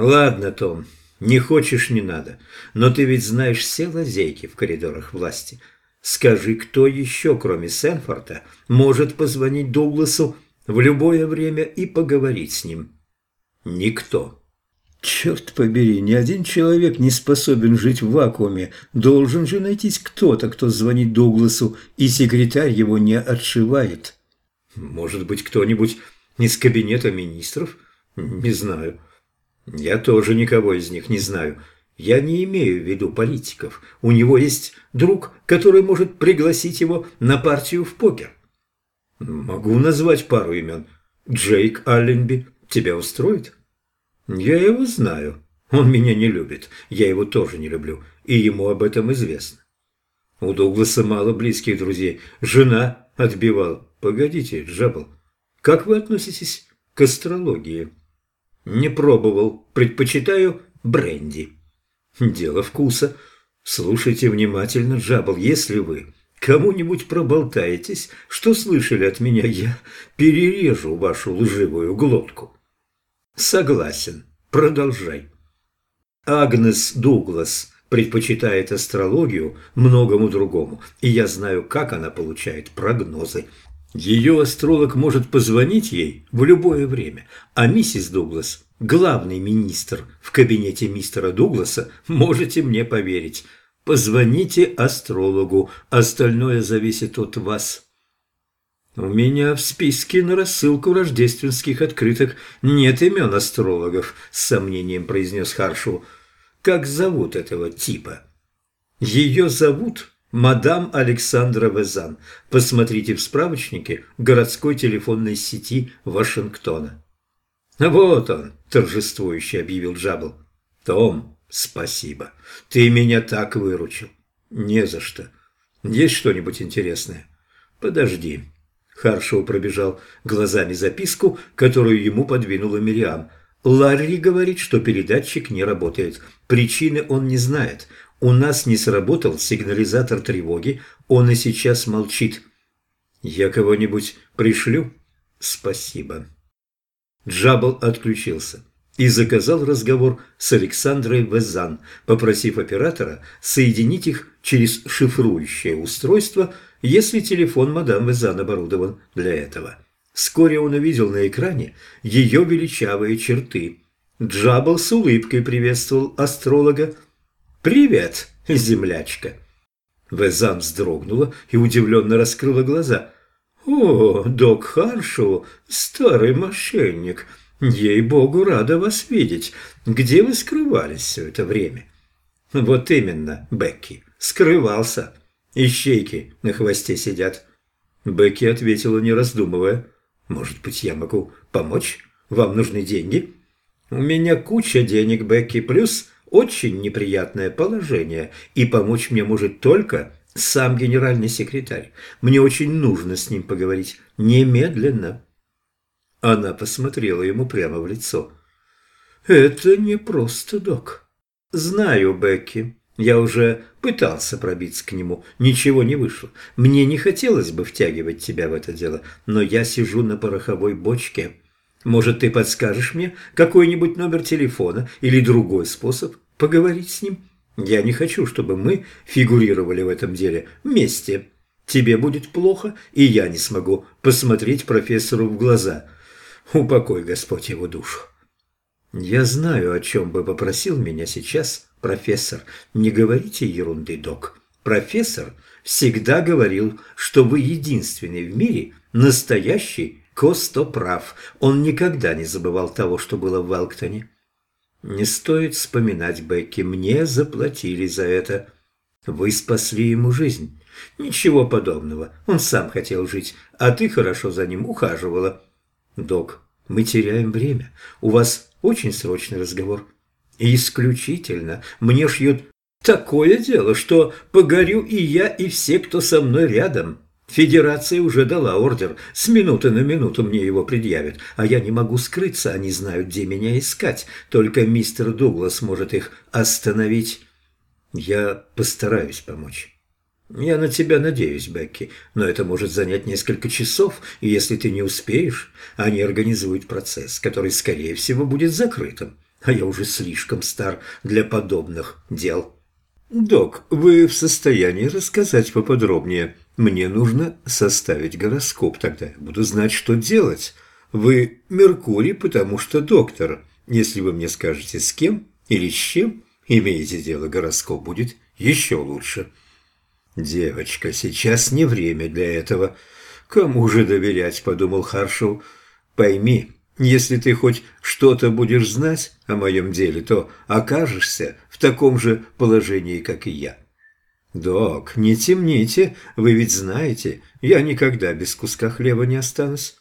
Ладно, Том, не хочешь – не надо. Но ты ведь знаешь все лазейки в коридорах власти. Скажи, кто еще, кроме Сенфорта, может позвонить Дугласу в любое время и поговорить с ним? Никто. Черт побери, ни один человек не способен жить в вакууме. Должен же найтись кто-то, кто звонит Дугласу, и секретарь его не отшивает. Может быть, кто-нибудь из кабинета министров? Не знаю. Я тоже никого из них не знаю. Я не имею в виду политиков. У него есть друг, который может пригласить его на партию в покер. Могу назвать пару имен. Джейк Алленби. Тебя устроит? Я его знаю. Он меня не любит. Я его тоже не люблю. И ему об этом известно. У Дугласа мало близких друзей. Жена отбивала. Погодите, Джабл, как вы относитесь к астрологии? Не пробовал. Предпочитаю бренди. Дело вкуса. Слушайте внимательно, Джабл, если вы кому-нибудь проболтаетесь, что слышали от меня, я перережу вашу лживую глотку. Согласен. Продолжай. Агнес Дуглас предпочитает астрологию многому другому, и я знаю, как она получает прогнозы. Ее астролог может позвонить ей в любое время, а миссис Дуглас, главный министр в кабинете мистера Дугласа, можете мне поверить. Позвоните астрологу, остальное зависит от вас. У меня в списке на рассылку рождественских открыток нет имен астрологов, с сомнением произнес Харшу. Как зовут этого типа? Ее зовут Мадам Александра Везан. Посмотрите в справочнике городской телефонной сети Вашингтона. Вот он, торжествующе объявил Джабл. Том, спасибо. Ты меня так выручил. Не за что. Есть что-нибудь интересное? Подожди. Харшоу пробежал глазами записку, которую ему подвинула Мириам. Ларри говорит, что передатчик не работает. Причины он не знает. У нас не сработал сигнализатор тревоги, он и сейчас молчит. Я кого-нибудь пришлю? Спасибо. Джабл отключился и заказал разговор с Александрой Везан, попросив оператора соединить их через шифрующее устройство, если телефон мадам Везан оборудован для этого. Вскоре он увидел на экране ее величавые черты. Джабл с улыбкой приветствовал астролога, «Привет, землячка!» Везан вздрогнула и удивленно раскрыла глаза. «О, док Харшоу, старый мошенник! Ей-богу, рада вас видеть! Где вы скрывались все это время?» «Вот именно, Бекки, скрывался. Ищейки на хвосте сидят». Бекки ответила, не раздумывая. «Может быть, я могу помочь? Вам нужны деньги?» «У меня куча денег, Бекки, плюс очень неприятное положение, и помочь мне может только сам генеральный секретарь. Мне очень нужно с ним поговорить. Немедленно. Она посмотрела ему прямо в лицо. «Это не просто, док. Знаю, Бекки. Я уже пытался пробиться к нему. Ничего не вышло. Мне не хотелось бы втягивать тебя в это дело, но я сижу на пороховой бочке». Может, ты подскажешь мне какой-нибудь номер телефона или другой способ поговорить с ним? Я не хочу, чтобы мы фигурировали в этом деле вместе. Тебе будет плохо, и я не смогу посмотреть профессору в глаза. Упокой, Господь, его душу. Я знаю, о чем бы попросил меня сейчас профессор. Не говорите ерунды, док. Профессор всегда говорил, что вы единственный в мире настоящий Костоправ. Он никогда не забывал того, что было в Велктоне. Не стоит вспоминать, Бекки, мне заплатили за это. Вы спасли ему жизнь. Ничего подобного. Он сам хотел жить, а ты хорошо за ним ухаживала. Док, мы теряем время. У вас очень срочный разговор. исключительно. Мне шьют такое дело, что погорю и я, и все, кто со мной рядом. Федерация уже дала ордер, с минуты на минуту мне его предъявят, а я не могу скрыться, они знают, где меня искать, только мистер Дуглас может их остановить. Я постараюсь помочь. Я на тебя надеюсь, Бекки, но это может занять несколько часов, и если ты не успеешь, они организуют процесс, который, скорее всего, будет закрытым. а я уже слишком стар для подобных дел. Док, вы в состоянии рассказать поподробнее? Мне нужно составить гороскоп, тогда я буду знать, что делать. Вы Меркурий, потому что доктор. Если вы мне скажете, с кем или с чем имеете дело, гороскоп будет еще лучше. Девочка, сейчас не время для этого. Кому же доверять, подумал Харшоу. Пойми, если ты хоть что-то будешь знать о моем деле, то окажешься в таком же положении, как и я. Док, не темните, вы ведь знаете, я никогда без куска хлеба не останусь.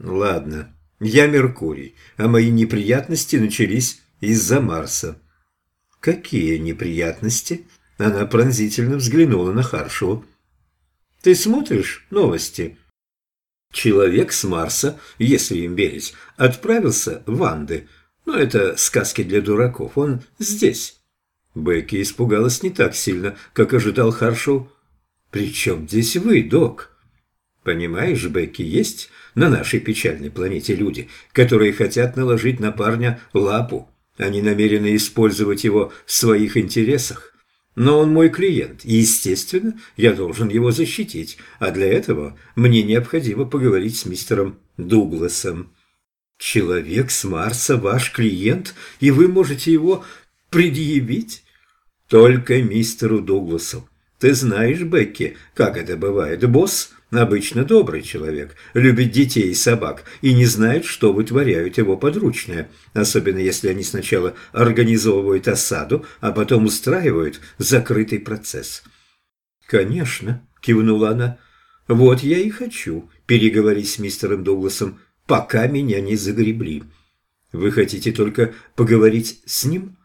Ладно, я Меркурий, а мои неприятности начались из-за Марса. Какие неприятности? Она пронзительно взглянула на Харшеву. Ты смотришь новости? Человек с Марса, если им верить, отправился в Анды. Но это сказки для дураков. Он здесь. Бекки испугалась не так сильно, как ожидал Харшоу. «При чем здесь вы, док?» «Понимаешь, Бекки, есть на нашей печальной планете люди, которые хотят наложить на парня лапу. Они намерены использовать его в своих интересах. Но он мой клиент, и, естественно, я должен его защитить, а для этого мне необходимо поговорить с мистером Дугласом. Человек с Марса ваш клиент, и вы можете его предъявить? Только мистеру Дугласу. Ты знаешь, Бекки, как это бывает. Босс Обычно добрый человек, любит детей и собак и не знает, что вытворяют его подручные, особенно если они сначала организовывают осаду, а потом устраивают закрытый процесс. «Конечно», – кивнула она, – «вот я и хочу переговорить с мистером Дугласом, пока меня не загребли. Вы хотите только поговорить с ним?»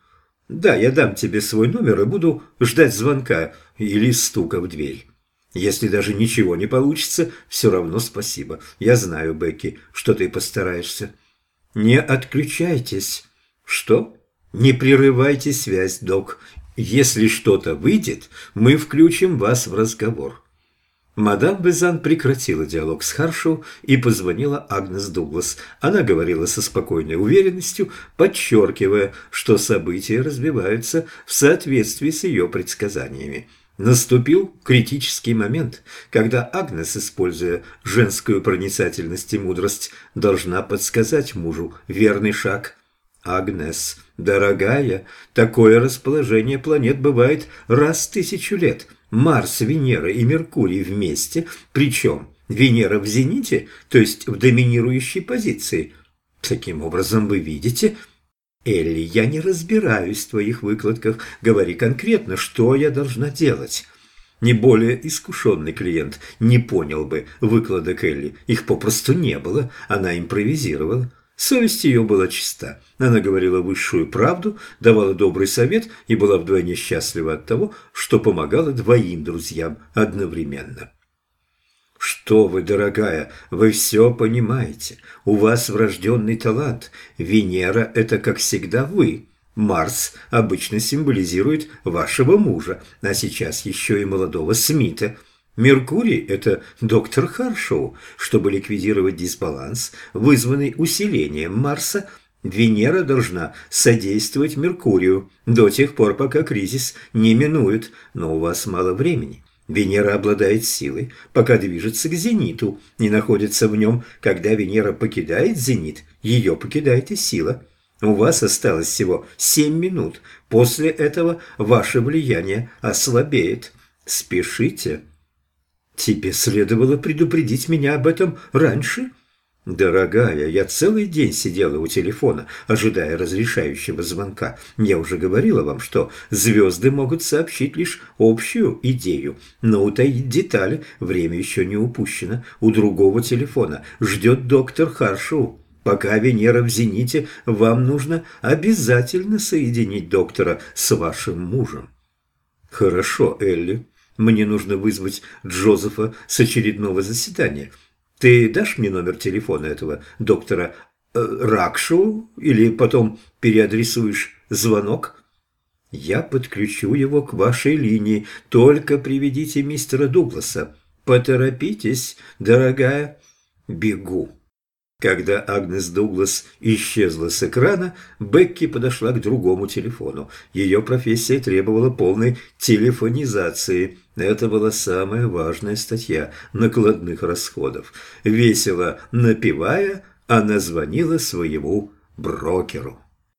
«Да, я дам тебе свой номер и буду ждать звонка или стука в дверь». Если даже ничего не получится, все равно спасибо. Я знаю, Бекки, что ты постараешься. Не отключайтесь. Что? Не прерывайте связь, док. Если что-то выйдет, мы включим вас в разговор. Мадам Безан прекратила диалог с Харшоу и позвонила Агнес Дуглас. Она говорила со спокойной уверенностью, подчеркивая, что события развиваются в соответствии с ее предсказаниями. Наступил критический момент, когда Агнес, используя женскую проницательность и мудрость, должна подсказать мужу верный шаг. Агнес, дорогая, такое расположение планет бывает раз в тысячу лет. Марс, Венера и Меркурий вместе, причем Венера в зените, то есть в доминирующей позиции. Таким образом, вы видите, «Элли, я не разбираюсь в твоих выкладках. Говори конкретно, что я должна делать». Не более искушенный клиент не понял бы выкладок Элли. Их попросту не было, она импровизировала. Совесть ее была чиста. Она говорила высшую правду, давала добрый совет и была вдвойне счастлива от того, что помогала двоим друзьям одновременно. «Что вы, дорогая, вы все понимаете. У вас врожденный талант. Венера – это, как всегда, вы. Марс обычно символизирует вашего мужа, а сейчас еще и молодого Смита. Меркурий – это доктор Харшоу. Чтобы ликвидировать дисбаланс, вызванный усилением Марса, Венера должна содействовать Меркурию до тех пор, пока кризис не минует, но у вас мало времени. Венера обладает силой, пока движется к зениту, не находится в нем. Когда Венера покидает зенит, ее покидает и сила. У вас осталось всего семь минут. После этого ваше влияние ослабеет. Спешите. Тебе следовало предупредить меня об этом раньше, «Дорогая, я целый день сидела у телефона, ожидая разрешающего звонка. Я уже говорила вам, что звезды могут сообщить лишь общую идею, но утаить детали время еще не упущено. У другого телефона ждет доктор Харшоу. Пока Венера в зените, вам нужно обязательно соединить доктора с вашим мужем». «Хорошо, Элли. Мне нужно вызвать Джозефа с очередного заседания». Ты дашь мне номер телефона этого доктора э, Ракшу или потом переадресуешь звонок? Я подключу его к вашей линии. Только приведите мистера Дугласа. Поторопитесь, дорогая. Бегу. Когда Агнес Дуглас исчезла с экрана, Бекки подошла к другому телефону. Ее профессия требовала полной телефонизации. Это была самая важная статья накладных расходов. Весело напевая, она звонила своему брокеру.